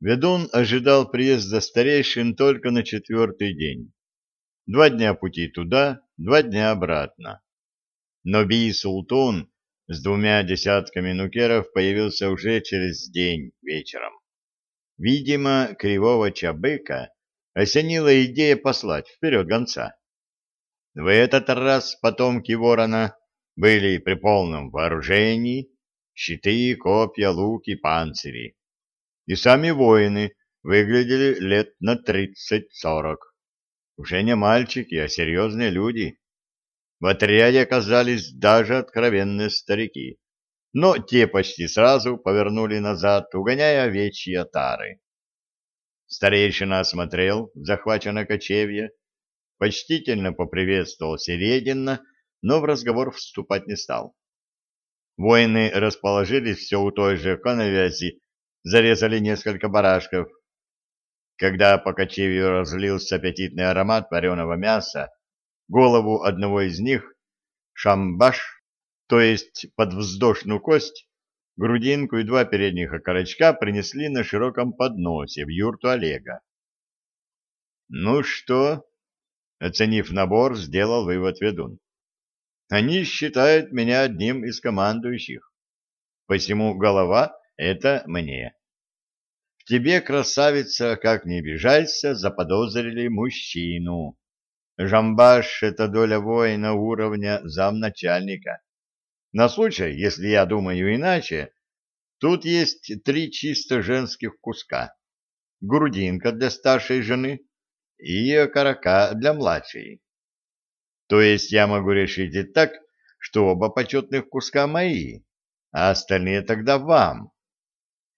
Ведун ожидал приезда старейшин только на четвертый день. Два дня пути туда, два дня обратно. Но Би-Султун с двумя десятками нукеров появился уже через день вечером. Видимо, кривого Чабыка осенила идея послать вперед гонца. В этот раз потомки ворона были при полном вооружении, щиты, копья, луки, панцири. И сами воины выглядели лет на тридцать-сорок. Уже не мальчики, а серьезные люди. В отряде оказались даже откровенные старики. Но те почти сразу повернули назад, угоняя овечьи отары. Старейшина осмотрел захваченное кочевье, почтительно поприветствовал Середина, но в разговор вступать не стал. Воины расположились все у той же коновязи, зарезали несколько барашков. Когда по кочевью разлился аппетитный аромат вареного мяса, голову одного из них, шамбаш, то есть подвздошную кость, грудинку и два передних окорочка принесли на широком подносе в юрту Олега. «Ну что?» — оценив набор, сделал вывод ведун. «Они считают меня одним из командующих. Посему голова — это мне. Тебе, красавица, как не обижайся, заподозрили мужчину. Жамбаш — это доля воина уровня замначальника. На случай, если я думаю иначе, тут есть три чисто женских куска. Грудинка для старшей жены и окорока для младшей. То есть я могу решить и так, что оба почетных куска мои, а остальные тогда вам.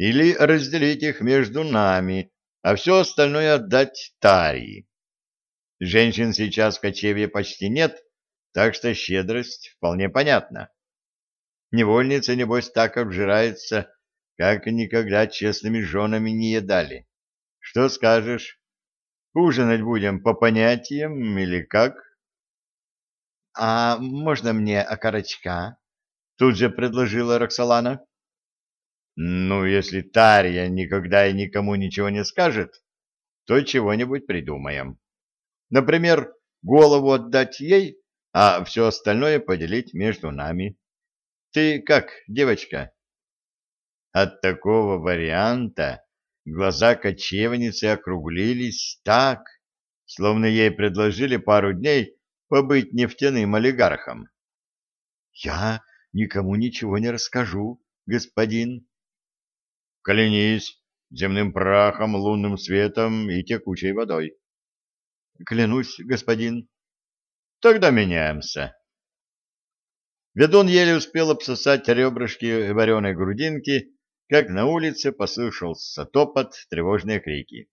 Или разделить их между нами, а все остальное отдать Тарии. Женщин сейчас в кочевье почти нет, так что щедрость вполне понятна. Невольница, небось, так обжирается, как никогда честными женами не едали. Что скажешь? Ужинать будем по понятиям или как? — А можно мне окорочка? — тут же предложила Роксолана. — Ну, если Тарья никогда и никому ничего не скажет, то чего-нибудь придумаем. Например, голову отдать ей, а все остальное поделить между нами. Ты как, девочка? От такого варианта глаза кочевницы округлились так, словно ей предложили пару дней побыть нефтяным олигархом. — Я никому ничего не расскажу, господин. — Клянись земным прахом, лунным светом и текучей водой. Клянусь, господин. Тогда меняемся. Ведун еле успел обсосать ребрышки вареной грудинки, как на улице послышался топот, тревожные крики.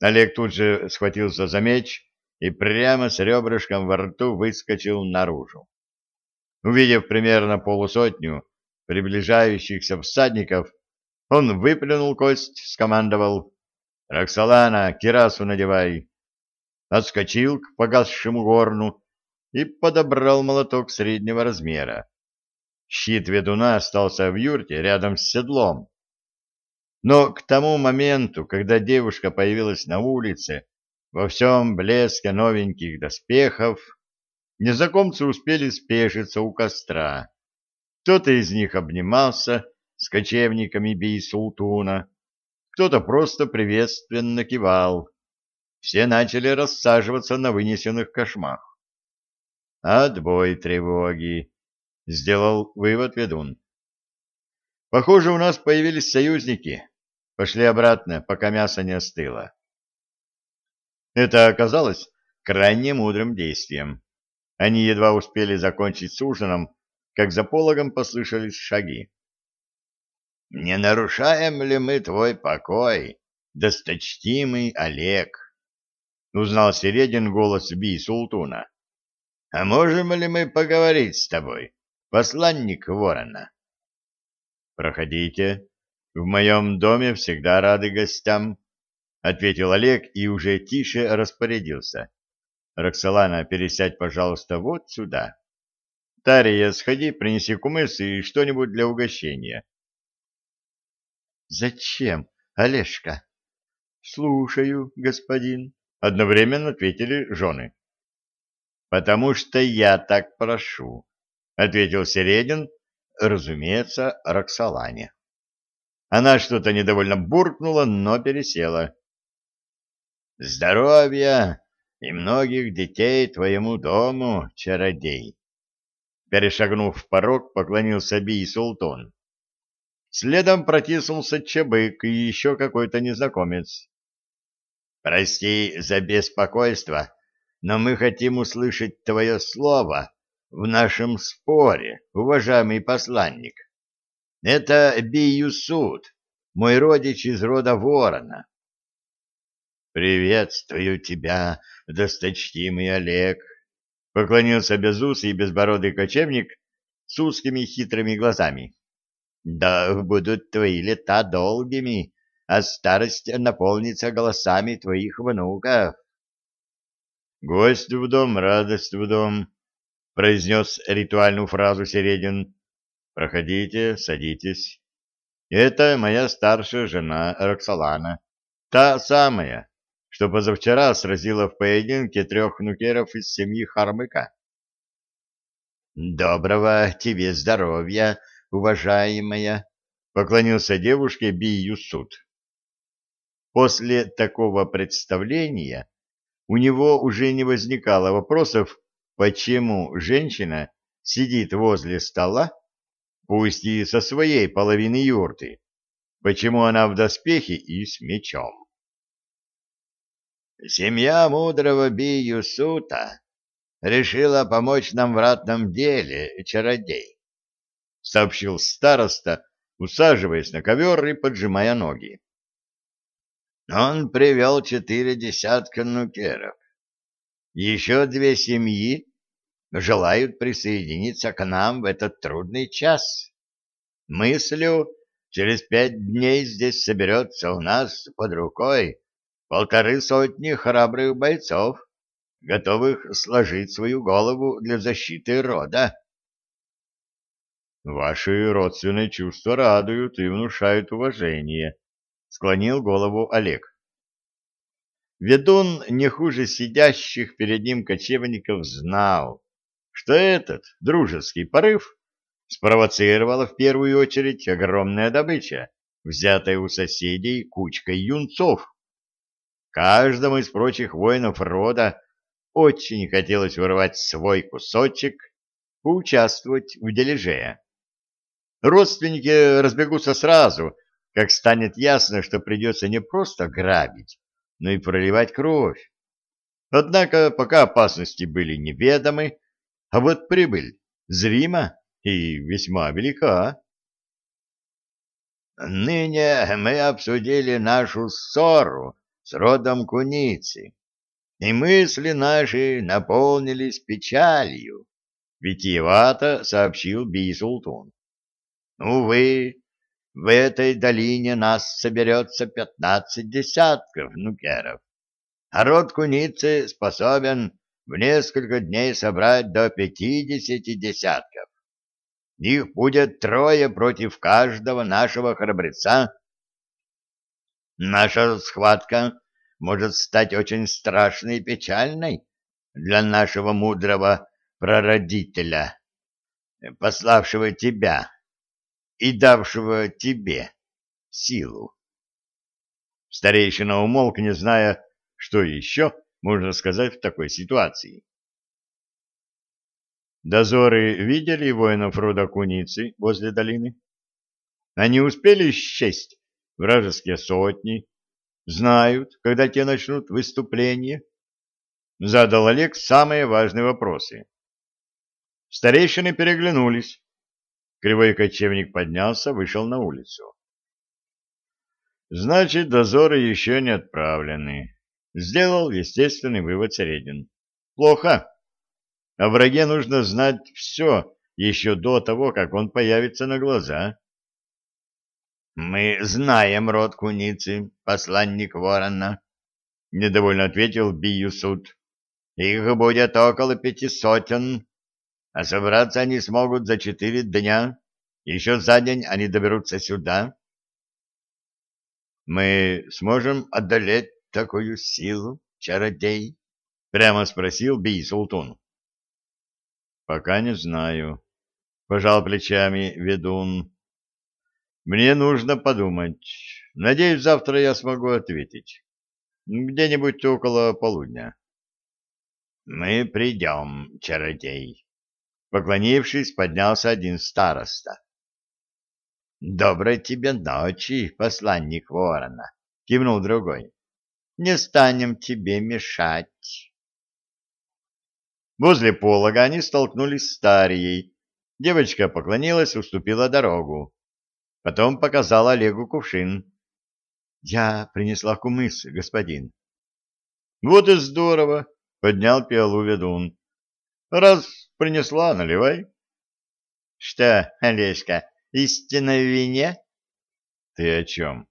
Олег тут же схватился за меч и прямо с ребрышком во рту выскочил наружу. Увидев примерно полусотню приближающихся всадников, он выплюнул кость, скомандовал «Роксолана, кирасу надевай!» отскочил к погасшему горну и подобрал молоток среднего размера. Щит ведуна остался в юрте рядом с седлом. Но к тому моменту, когда девушка появилась на улице, во всем блеске новеньких доспехов, незнакомцы успели спешиться у костра. Кто-то из них обнимался с кочевниками Бейсултуна, кто-то просто приветственно кивал все начали рассаживаться на вынесенных кошмах. «Отбой тревоги», — сделал вывод ведун. «Похоже, у нас появились союзники. Пошли обратно, пока мясо не остыло». Это оказалось крайне мудрым действием. Они едва успели закончить с ужином, как за пологом послышались шаги. «Не нарушаем ли мы твой покой, досточтимый Олег?» узнал Середин голос Би Султуна. — А можем ли мы поговорить с тобой, посланник ворона? — Проходите. В моем доме всегда рады гостям, — ответил Олег и уже тише распорядился. — Роксолана, пересядь, пожалуйста, вот сюда. Тария, сходи, принеси кумыс и что-нибудь для угощения. — Зачем Олежка. Слушаю, господин, одновременно ответили жены. Потому что я так прошу, ответил Середин, разумеется, Роксолане. Она что-то недовольно буркнула, но пересела. Здоровья и многих детей твоему дому, чародей. Перешагнув порог, поклонился Би Султон. Следом протиснулся Чебык и еще какой-то незнакомец. «Прости за беспокойство, но мы хотим услышать твое слово в нашем споре, уважаемый посланник. Это Биюсуд, мой родич из рода Ворона». «Приветствую тебя, досточтимый Олег», — поклонился безусый и безбородый кочевник с узкими хитрыми глазами. Да будут твои лета долгими, а старость наполнится голосами твоих внуков. Гость в дом, радость в дом, произнес ритуальную фразу Середин. Проходите, садитесь. Это моя старшая жена Роксолана, та самая, что позавчера сразила в поединке трех нукеров из семьи Хармыка. Доброго тебе здоровья, уважаемая, — поклонился девушке Би-Юсуд. После такого представления у него уже не возникало вопросов, почему женщина сидит возле стола, пусть и со своей половины юрты, почему она в доспехе и с мечом. Семья мудрого Би-Юсута решила помочь нам в ратном деле, чародей сообщил староста, усаживаясь на ковер и поджимая ноги. Он привел четыре десятка нукеров. Еще две семьи желают присоединиться к нам в этот трудный час. Мыслю, через пять дней здесь соберется у нас под рукой полторы сотни храбрых бойцов, готовых сложить свою голову для защиты рода. Ваши родственные чувства радуют и внушают уважение, склонил голову Олег. Ведун не хуже сидящих перед ним кочевников знал, что этот дружеский порыв спровоцировала в первую очередь огромная добыча, взятая у соседей кучкой юнцов. Каждому из прочих воинов рода очень хотелось вырвать свой кусочек, поучаствовать в дележе. Родственники разбегутся сразу, как станет ясно, что придется не просто грабить, но и проливать кровь. Однако пока опасности были неведомы, а вот прибыль зрима и весьма велика. Ныне мы обсудили нашу ссору с родом куницы, и мысли наши наполнились печалью, — витиевато сообщил Бисултун. Увы, в этой долине нас соберется пятнадцать десятков нукеров, а род куницы способен в несколько дней собрать до пятидесяти десятков. Их будет трое против каждого нашего храбреца. Наша схватка может стать очень страшной и печальной для нашего мудрого прародителя, пославшего тебя и давшего тебе силу. Старейшина умолк, не зная, что еще можно сказать в такой ситуации. Дозоры видели воинов рода Куницы возле долины? Они успели счесть вражеские сотни, знают, когда те начнут выступление? Задал Олег самые важные вопросы. Старейшины переглянулись. Кривой кочевник поднялся, вышел на улицу. Значит, дозоры еще не отправлены. Сделал естественный вывод Середин. Плохо. О враге нужно знать все еще до того, как он появится на глаза. Мы знаем род куницы, посланник ворона, недовольно ответил Биюсуд. Их будет около пяти сотен, а собраться они смогут за четыре дня. Еще за день они доберутся сюда. Мы сможем одолеть такую силу, чародей? Прямо спросил Бий Султун. Пока не знаю. Пожал плечами ведун. Мне нужно подумать. Надеюсь, завтра я смогу ответить. Где-нибудь около полудня. Мы придем, чародей. Поклонившись, поднялся один староста. Доброй тебе ночи, посланник ворона, кивнул другой. Не станем тебе мешать. Возле полога они столкнулись с Тарией. Девочка поклонилась, уступила дорогу. Потом показала Олегу кувшин. — Я принесла кумыс, господин. — Вот и здорово, — поднял пиалу ведун. — Раз принесла, наливай. — Что, Олежка, истина в вине? — Ты о чем?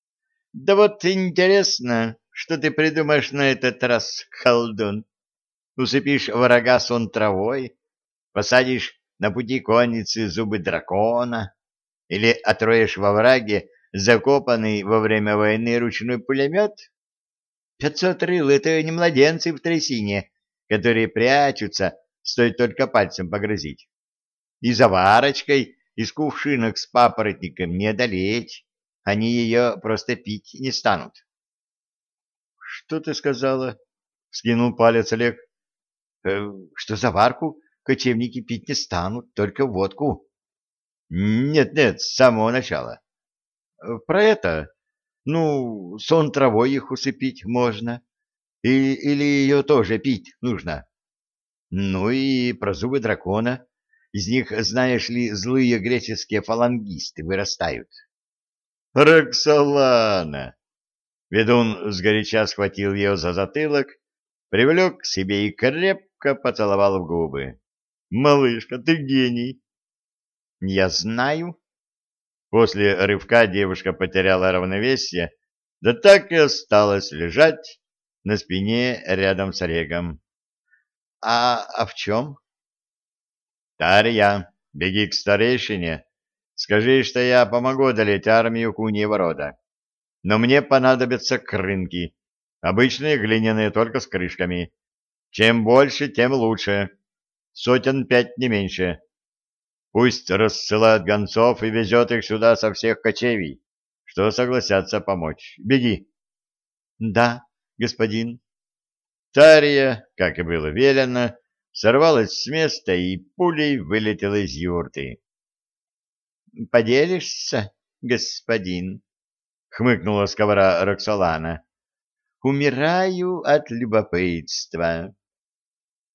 — Да вот интересно, что ты придумаешь на этот раз, колдун. Усыпишь врага сон травой, посадишь на пути конницы зубы дракона, или отроешь во враге закопанный во время войны ручной пулемет? Пятьсот рыл — это не младенцы в трясине, которые прячутся, стоит только пальцем погрозить. И заварочкой из кувшинок с папоротником не одолеть, они ее просто пить не станут. — Что ты сказала? — скинул палец Олег. «Э, — Что заварку кочевники пить не станут, только водку. Нет-нет, с самого начала. Про это, ну, сон травой их усыпить можно. И, или ее тоже пить нужно. Ну и про зубы дракона. Из них, знаешь ли, злые греческие фалангисты вырастают. Роксолана! Ведун сгоряча схватил ее за затылок, привлек к себе и крепко поцеловал в губы. «Малышка, ты гений!» Я знаю. После рывка девушка потеряла равновесие, да так и осталась лежать на спине рядом с Олегом. А, а в чем? Тарья, беги к старейшине. Скажи, что я помогу одолеть армию куньего рода. Но мне понадобятся крынки. Обычные глиняные, только с крышками. Чем больше, тем лучше. Сотен пять, не меньше. Пусть рассылает гонцов и везет их сюда со всех кочевий, что согласятся помочь. Беги. Да, господин. Тария, как и было велено, сорвалась с места и пулей вылетела из юрты. «Поделишься, господин?» — хмыкнула сковора Роксолана. «Умираю от любопытства».